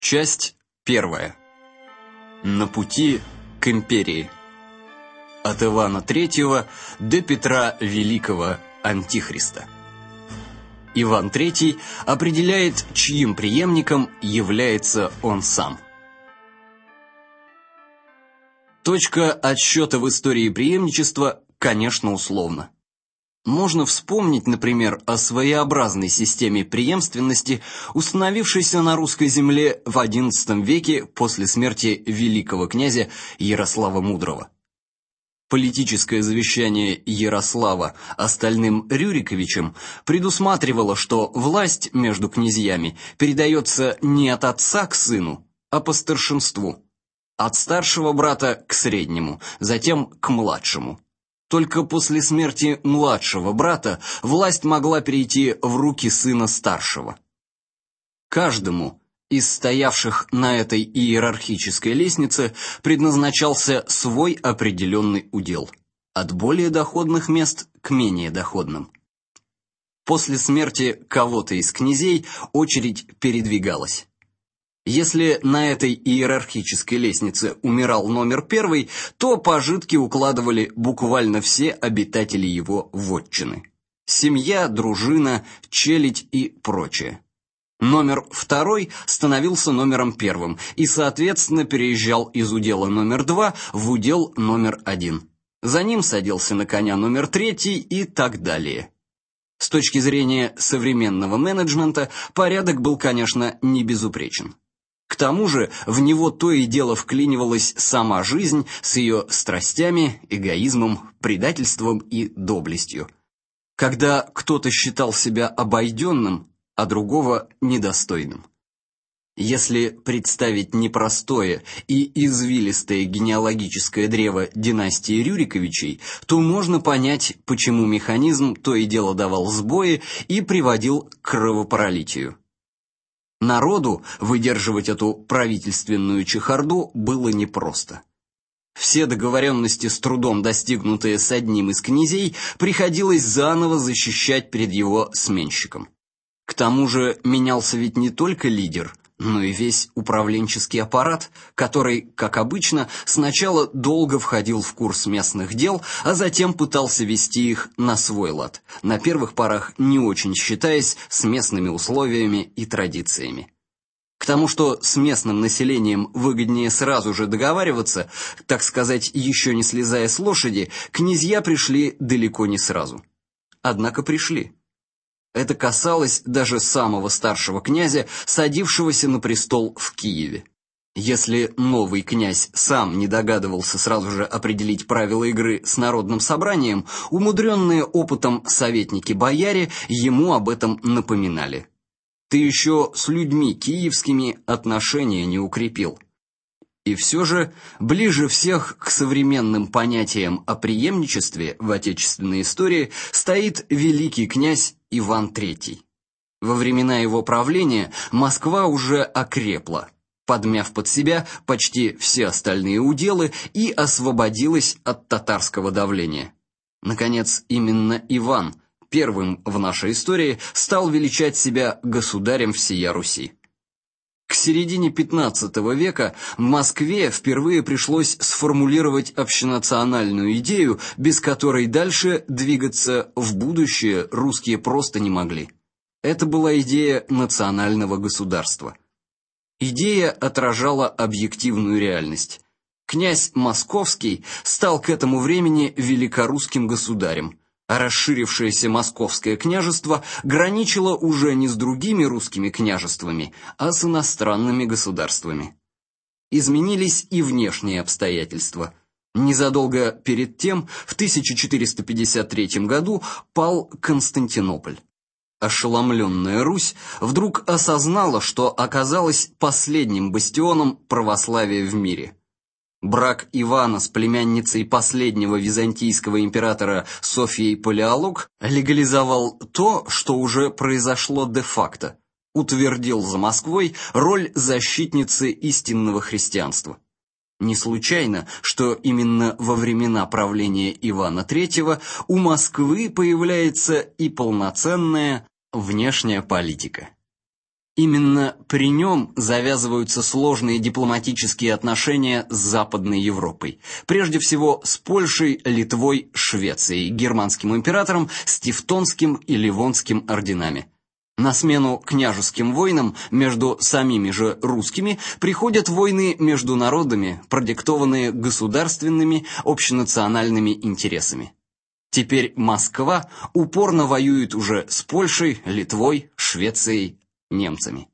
Часть первая. На пути к империи. От Ивана III до Петра Великого Антихриста. Иван III определяет, чьим преемником является он сам. Точка отсчета в истории преемничества, конечно, условна. Можно вспомнить, например, о своеобразной системе преемственности, установившейся на русской земле в XI веке после смерти великого князя Ярослава Мудрого. Политическое завещание Ярослава остальным Рюриковичам предусматривало, что власть между князьями передается не от отца к сыну, а по старшинству. От старшего брата к среднему, затем к младшему. Только после смерти младшего брата власть могла перейти в руки сына старшего. Каждому из стоявших на этой иерархической лестнице предназначался свой определенный удел, от более доходных мест к менее доходным. После смерти кого-то из князей очередь передвигалась. Если на этой иерархической лестнице умирал номер первый, то пожитки укладывали буквально все обитатели его вотчины. Семья, дружина, челядь и прочее. Номер второй становился номером первым и, соответственно, переезжал из удела номер два в удел номер один. За ним садился на коня номер третий и так далее. С точки зрения современного менеджмента порядок был, конечно, не безупречен. Тому же в него то и дело вклинивалась сама жизнь с ее страстями, эгоизмом, предательством и доблестью. Когда кто-то считал себя обойденным, а другого недостойным. Если представить непростое и извилистое генеалогическое древо династии Рюриковичей, то можно понять, почему механизм то и дело давал сбои и приводил к кровопролитию. Народу выдерживать эту правительственную чехарду было непросто. Все договоренности с трудом достигнутые с одним из князей приходилось заново защищать перед его сменщиком. К тому же менялся ведь не только лидер, но и весь управленческий аппарат, который, как обычно, сначала долго входил в курс местных дел, а затем пытался вести их на свой лад, на первых порах не очень считаясь с местными условиями и традициями. К тому, что с местным населением выгоднее сразу же договариваться, так сказать, еще не слезая с лошади, князья пришли далеко не сразу. Однако пришли. Это касалось даже самого старшего князя, садившегося на престол в Киеве. Если новый князь сам не догадывался сразу же определить правила игры с народным собранием, умудренные опытом советники-бояре ему об этом напоминали. Ты еще с людьми киевскими отношения не укрепил. И все же ближе всех к современным понятиям о преемничестве в отечественной истории стоит великий князь Иван III. Во времена его правления Москва уже окрепла, подмяв под себя почти все остальные уделы и освободилась от татарского давления. Наконец, именно Иван первым в нашей истории стал величать себя государем всея Руси. К середине XV века в Москве впервые пришлось сформулировать общенациональную идею, без которой дальше двигаться в будущее русские просто не могли. Это была идея национального государства. Идея отражала объективную реальность. Князь Московский стал к этому времени великорусским государем а расширившееся московское княжество граничило уже не с другими русскими княжествами, а с иностранными государствами. Изменились и внешние обстоятельства. Незадолго перед тем, в 1453 году, пал Константинополь. Ошеломленная Русь вдруг осознала, что оказалась последним бастионом православия в мире – Брак Ивана с племянницей последнего византийского императора Софией Палеолог легализовал то, что уже произошло де-факто, утвердил за Москвой роль защитницы истинного христианства. Не случайно, что именно во времена правления Ивана III у Москвы появляется и полноценная внешняя политика. Именно при нем завязываются сложные дипломатические отношения с Западной Европой, прежде всего с Польшей, Литвой, Швецией, германским императором с Тевтонским и Ливонским орденами. На смену княжеским войнам между самими же русскими приходят войны между народами, продиктованные государственными общенациональными интересами. Теперь Москва упорно воюет уже с Польшей, Литвой, Швецией, немцами.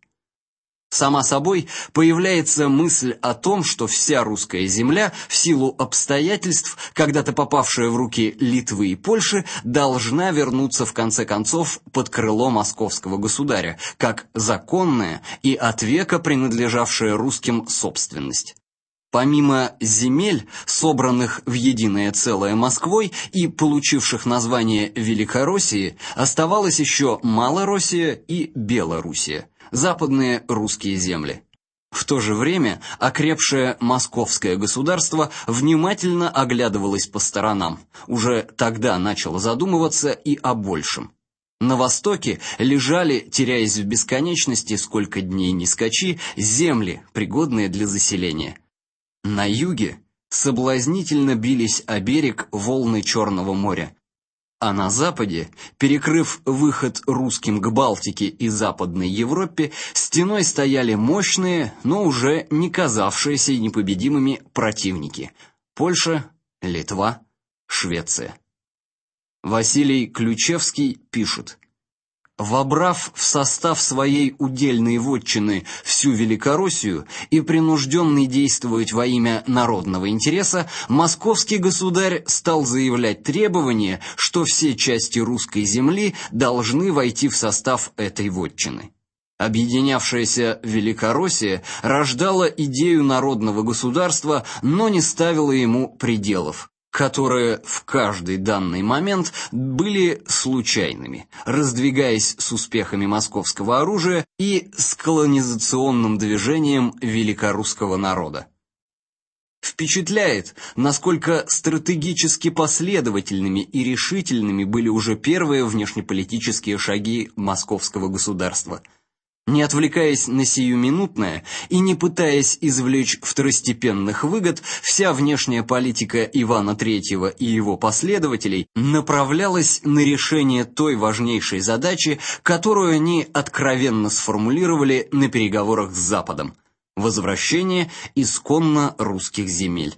Сама собой появляется мысль о том, что вся русская земля, в силу обстоятельств, когда-то попавшая в руки Литвы и Польши, должна вернуться в конце концов под крыло московского государя, как законная и от века принадлежавшая русским собственность. Помимо земель, собранных в единое целое Москвой и получивших название Великороссии, оставалось еще Малороссия и Белоруссия, западные русские земли. В то же время окрепшее московское государство внимательно оглядывалось по сторонам, уже тогда начало задумываться и о большем. На востоке лежали, теряясь в бесконечности, сколько дней ни скачи, земли, пригодные для заселения – на юге соблазнительно бились о берег волны Черного моря, а на западе, перекрыв выход русским к Балтике и Западной Европе, стеной стояли мощные, но уже не казавшиеся непобедимыми противники: Польша, Литва, Швеция. Василий Ключевский пишет: Вобрав в состав своей удельной вотчины всю Великороссию и принужденный действовать во имя народного интереса, московский государь стал заявлять требование, что все части русской земли должны войти в состав этой вотчины. Объединявшаяся Великороссия рождала идею народного государства, но не ставила ему пределов которые в каждый данный момент были случайными, раздвигаясь с успехами московского оружия и с колонизационным движением великорусского народа. Впечатляет, насколько стратегически последовательными и решительными были уже первые внешнеполитические шаги московского государства – не отвлекаясь на сиюминутное и не пытаясь извлечь второстепенных выгод, вся внешняя политика Ивана III и его последователей направлялась на решение той важнейшей задачи, которую они откровенно сформулировали на переговорах с Западом возвращение исконно русских земель.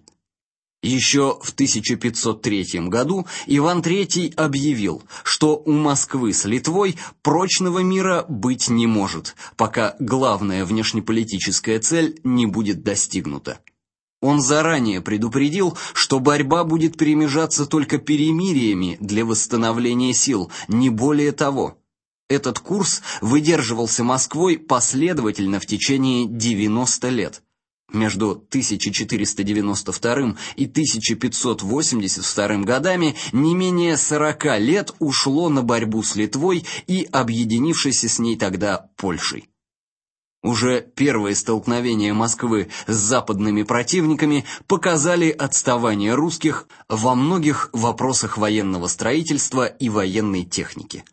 Еще в 1503 году Иван III объявил, что у Москвы с Литвой прочного мира быть не может, пока главная внешнеполитическая цель не будет достигнута. Он заранее предупредил, что борьба будет перемежаться только перемириями для восстановления сил, не более того. Этот курс выдерживался Москвой последовательно в течение 90 лет. Между 1492 и 1582 годами не менее 40 лет ушло на борьбу с Литвой и объединившейся с ней тогда Польшей. Уже первые столкновения Москвы с западными противниками показали отставание русских во многих вопросах военного строительства и военной техники.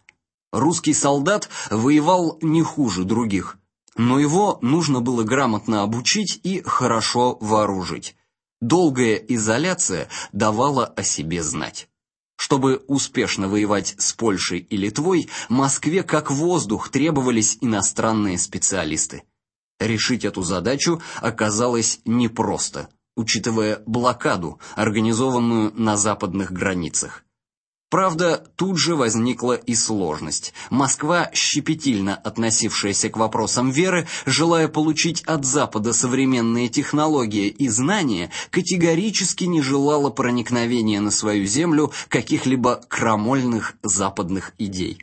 Русский солдат воевал не хуже других – но его нужно было грамотно обучить и хорошо вооружить. Долгая изоляция давала о себе знать. Чтобы успешно воевать с Польшей и Литвой, Москве как воздух требовались иностранные специалисты. Решить эту задачу оказалось непросто, учитывая блокаду, организованную на западных границах. Правда, тут же возникла и сложность. Москва, щепетильно относившаяся к вопросам веры, желая получить от Запада современные технологии и знания, категорически не желала проникновения на свою землю каких-либо крамольных западных идей.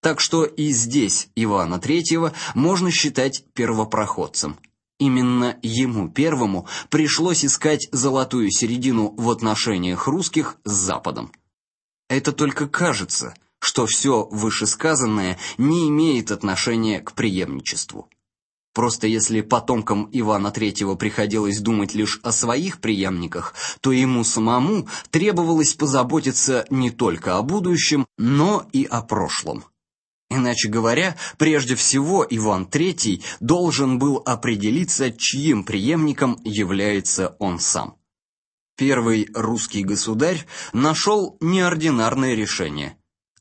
Так что и здесь Ивана III можно считать первопроходцем. Именно ему первому пришлось искать золотую середину в отношениях русских с Западом. Это только кажется, что все вышесказанное не имеет отношения к преемничеству. Просто если потомкам Ивана III приходилось думать лишь о своих преемниках, то ему самому требовалось позаботиться не только о будущем, но и о прошлом. Иначе говоря, прежде всего Иван III должен был определиться, чьим преемником является он сам. Первый русский государь нашел неординарное решение.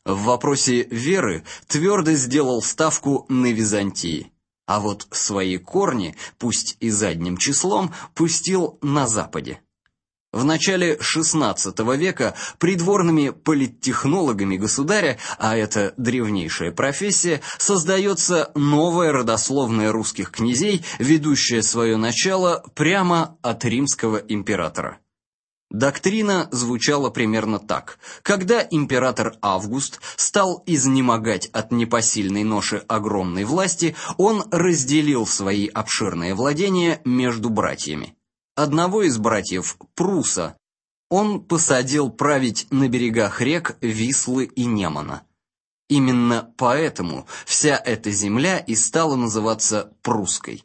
В вопросе веры твердо сделал ставку на Византии, а вот свои корни, пусть и задним числом, пустил на западе. В начале XVI века придворными политтехнологами государя, а это древнейшая профессия, создается новая родословная русских князей, ведущая свое начало прямо от римского императора. Доктрина звучала примерно так: когда император Август стал изнемогать от непосильной ноши огромной власти, он разделил свои обширные владения между братьями одного из братьев Пруса он посадил править на берегах рек Вислы и Немана. Именно поэтому вся эта земля и стала называться прусской.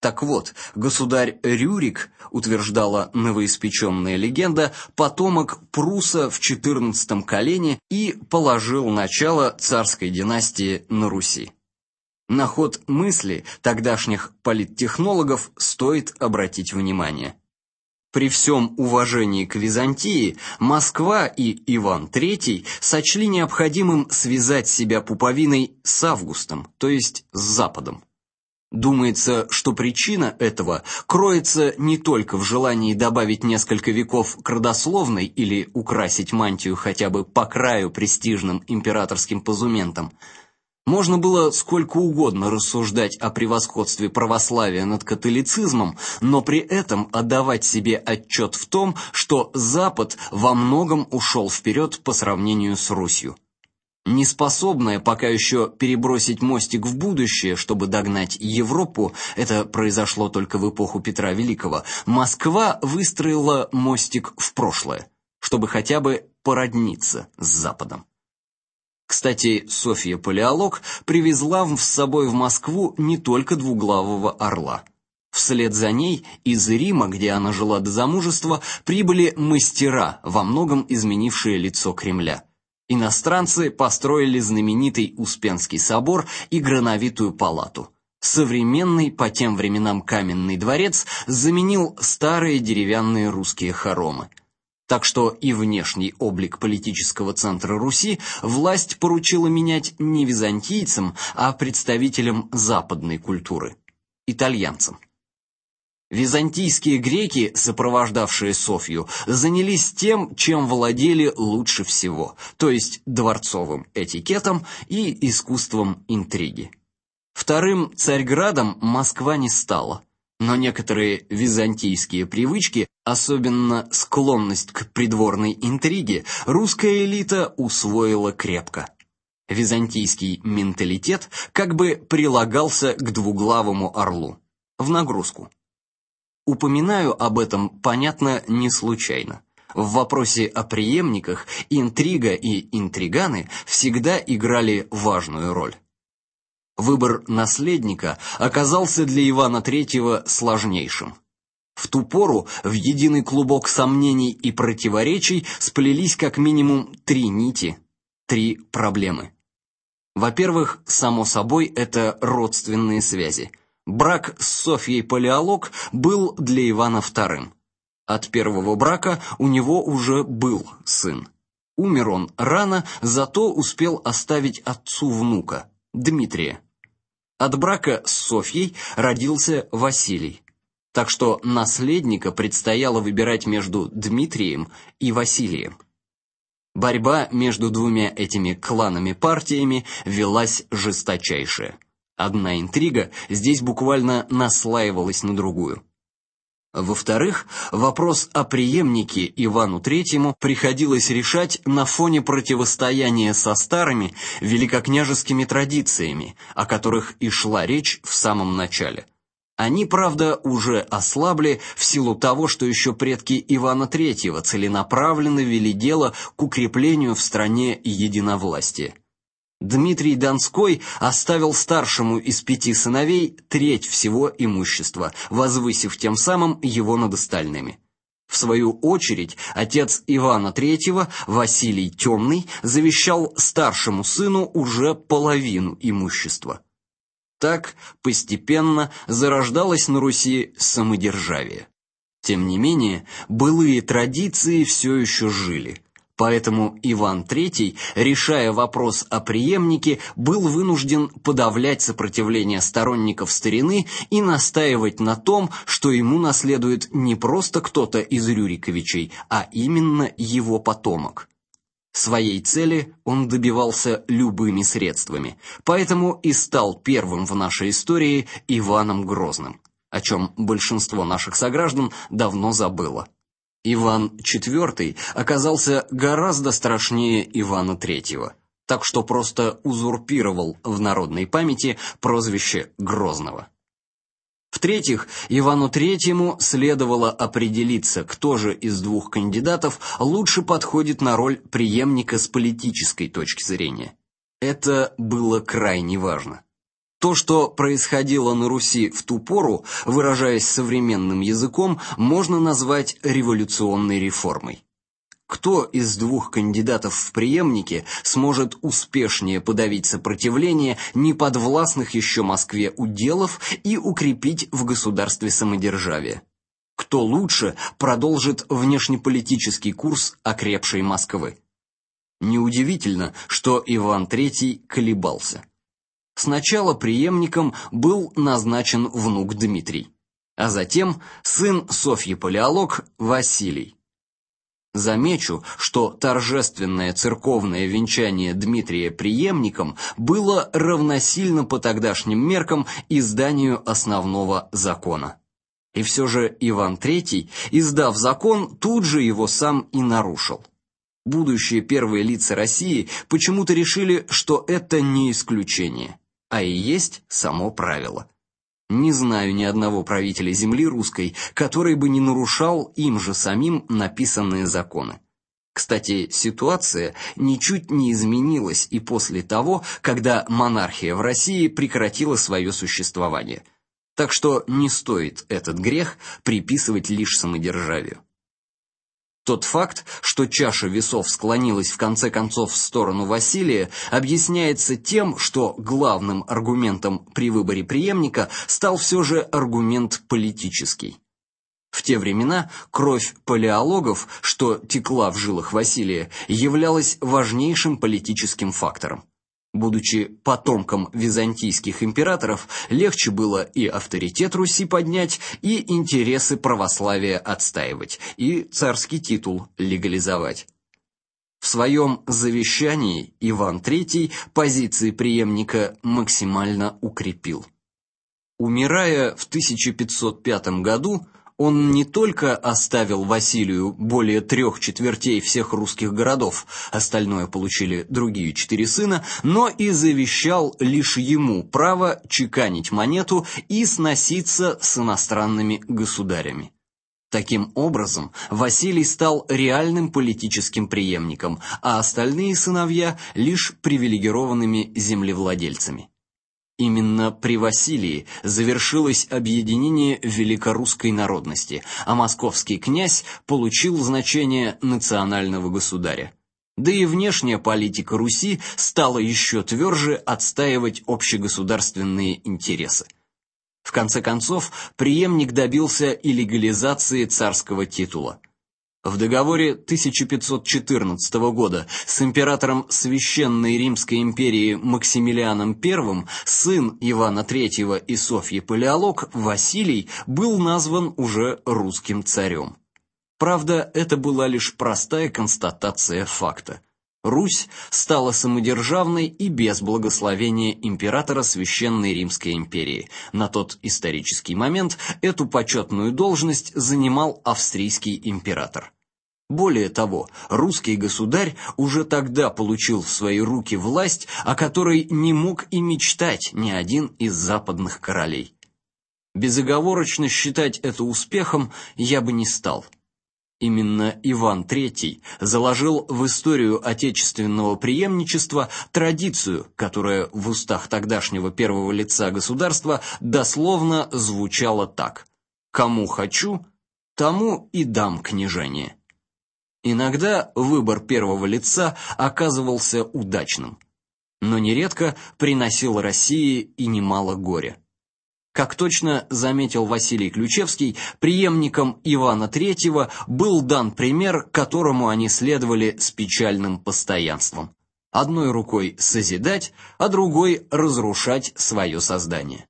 Так вот, государь Рюрик, утверждала новоиспеченная легенда, потомок Пруса в XIV колене и положил начало царской династии на Руси. На ход мысли тогдашних политтехнологов стоит обратить внимание. При всем уважении к Византии, Москва и Иван III сочли необходимым связать себя пуповиной с Августом, то есть с Западом. Думается, что причина этого кроется не только в желании добавить несколько веков к родословной или украсить мантию хотя бы по краю престижным императорским позументом, можно было сколько угодно рассуждать о превосходстве православия над католицизмом, но при этом отдавать себе отчет в том, что Запад во многом ушел вперед по сравнению с Русью. Неспособная пока еще перебросить мостик в будущее, чтобы догнать Европу, это произошло только в эпоху Петра Великого. Москва выстроила мостик в прошлое, чтобы хотя бы породниться с Западом. Кстати, Софья Палеолог привезла с собой в Москву не только двуглавого орла. Вслед за ней из Рима, где она жила до замужества, прибыли мастера, во многом изменившие лицо Кремля. Иностранцы построили знаменитый Успенский собор и Грановитую палату. Современный по тем временам каменный дворец заменил старые деревянные русские хоромы. Так что и внешний облик политического центра Руси власть поручила менять не византийцам, а представителям западной культуры итальянцам. Византийские греки, сопровождавшие Софью, занялись тем, чем владели лучше всего, то есть дворцовым этикетом и искусством интриги. Вторым Царьградом Москва не стала но некоторые византийские привычки, особенно склонность к придворной интриге, русская элита усвоила крепко. Византийский менталитет как бы прилагался к двуглавому орлу в нагрузку. Упоминаю об этом, понятно, не случайно. В вопросе о преемниках интрига и интриганы всегда играли важную роль. Выбор наследника оказался для Ивана III сложнейшим. В ту пору в единый клубок сомнений и противоречий сплелись как минимум три нити, три проблемы. Во-первых, само собой, это родственные связи. Брак с Софьей Палеолог был для Ивана II. От первого брака у него уже был сын. Умер он рано, зато успел оставить отцу внука, Дмитрия. От брака с Софьей родился Василий. Так что наследника предстояло выбирать между Дмитрием и Василием. Борьба между двумя этими кланами-партиями велась жесточайшая. Одна интрига здесь буквально наслаивалась на другую. Во-вторых, вопрос о преемнике Ивану III приходилось решать на фоне противостояния со старыми великокняжескими традициями, о которых и шла речь в самом начале. Они, правда, уже ослабли в силу того, что еще предки Ивана III целенаправленно вели дело к укреплению в стране единовластия. Дмитрий Донской оставил старшему из пяти сыновей треть всего имущества, возвысив тем самым его над остальными. В свою очередь, отец Ивана III, Василий Темный, завещал старшему сыну уже половину имущества. Так постепенно зарождалось на Руси самодержавие. Тем не менее, былые традиции все еще жили. Поэтому Иван III, решая вопрос о преемнике, был вынужден подавлять сопротивление сторонников старины и настаивать на том, что ему наследует не просто кто-то из Рюриковичей, а именно его потомок. Своей цели он добивался любыми средствами, поэтому и стал первым в нашей истории Иваном Грозным, о чем большинство наших сограждан давно забыло. Иван IV оказался гораздо страшнее Ивана III, так что просто узурпировал в народной памяти прозвище Грозного. В-третьих, Ивану III следовало определиться, кто же из двух кандидатов лучше подходит на роль преемника с политической точки зрения. Это было крайне важно. То, что происходило на Руси в ту пору, выражаясь современным языком, можно назвать революционной реформой. Кто из двух кандидатов в преемники сможет успешнее подавить сопротивление неподвластных еще Москве уделов и укрепить в государстве самодержавие? Кто лучше продолжит внешнеполитический курс окрепшей Москвы? Неудивительно, что Иван III колебался. Сначала преемником был назначен внук Дмитрий, а затем сын Софьи Палеолог Василий. Замечу, что торжественное церковное венчание Дмитрия преемником было равносильно по тогдашним меркам изданию основного закона. И все же Иван III, издав закон, тут же его сам и нарушил. Будущие первые лица России почему-то решили, что это не исключение, а и есть само правило. Не знаю ни одного правителя земли русской, который бы не нарушал им же самим написанные законы. Кстати, ситуация ничуть не изменилась и после того, когда монархия в России прекратила свое существование. Так что не стоит этот грех приписывать лишь самодержавию. Тот факт, что чаша весов склонилась в конце концов в сторону Василия, объясняется тем, что главным аргументом при выборе преемника стал все же аргумент политический. В те времена кровь палеологов, что текла в жилах Василия, являлась важнейшим политическим фактором. Будучи потомком византийских императоров, легче было и авторитет Руси поднять, и интересы православия отстаивать, и царский титул легализовать. В своем завещании Иван III позиции преемника максимально укрепил. Умирая в 1505 году, он не только оставил Василию более трех четвертей всех русских городов, остальное получили другие четыре сына, но и завещал лишь ему право чеканить монету и сноситься с иностранными государями. Таким образом, Василий стал реальным политическим преемником, а остальные сыновья лишь привилегированными землевладельцами. Именно при Василии завершилось объединение великорусской народности, а московский князь получил значение национального государя. Да и внешняя политика Руси стала еще тверже отстаивать общегосударственные интересы. В конце концов, преемник добился и легализации царского титула. В договоре 1514 года с императором Священной Римской империи Максимилианом I сын Ивана III и Софьи Палеолог Василий был назван уже русским царем. Правда, это была лишь простая констатация факта. Русь стала самодержавной и без благословения императора Священной Римской империи. На тот исторический момент эту почетную должность занимал австрийский император. Более того, русский государь уже тогда получил в свои руки власть, о которой не мог и мечтать ни один из западных королей. Безоговорочно считать это успехом я бы не стал. Именно Иван III заложил в историю отечественного преемничества традицию, которая в устах тогдашнего первого лица государства дословно звучала так: кому хочу, тому и дам княжение. Иногда выбор первого лица оказывался удачным, но нередко приносил России и немало горя. Как точно заметил Василий Ключевский, преемником Ивана III был дан пример, которому они следовали с печальным постоянством. Одной рукой созидать, а другой разрушать свое создание.